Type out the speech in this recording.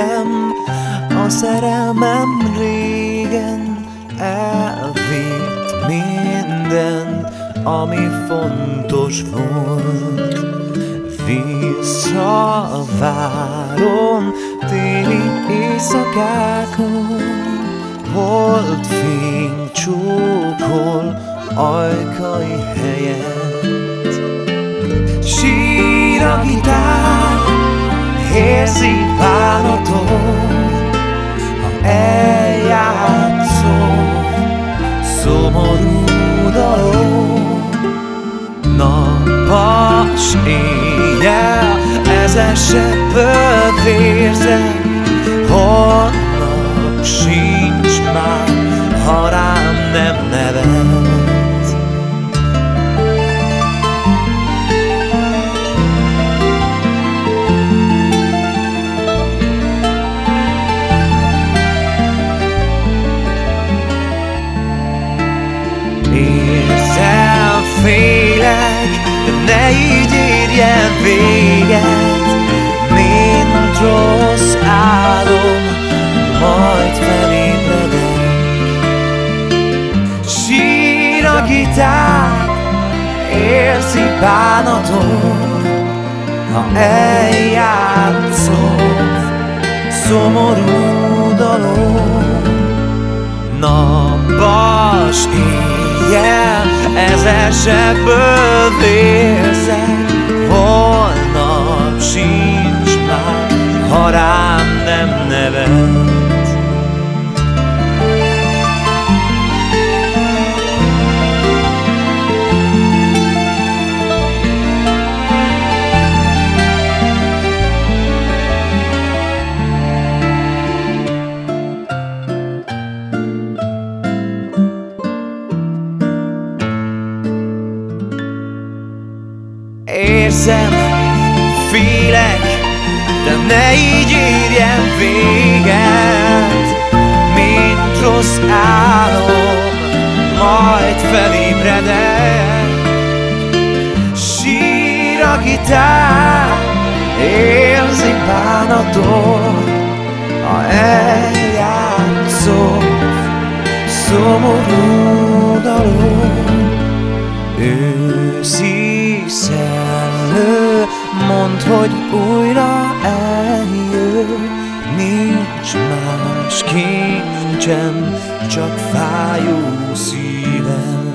nekem A szerelmem régen elvitt minden, Ami fontos volt. Visszavárom téli éjszakákon Holdfény csókol ajkai helyett. Sír a gitár, érzi szomorú dalom Napas éjjel, ezesebből vérzek Holnap sincs gitár, érzi bánatom Ha eljátszom szomorú dalom Napos éjjel, ezesebből vérzek Holnap Érzem, félek, de ne így érjen véget. Mint rossz álom, majd felébredek. Sír a gitár, érzi bánatot Ha eljátszom szomorú dalom. Őszi szellő, Mondd, hogy újra eljön Nincs más kincsem, csak fájó szívem.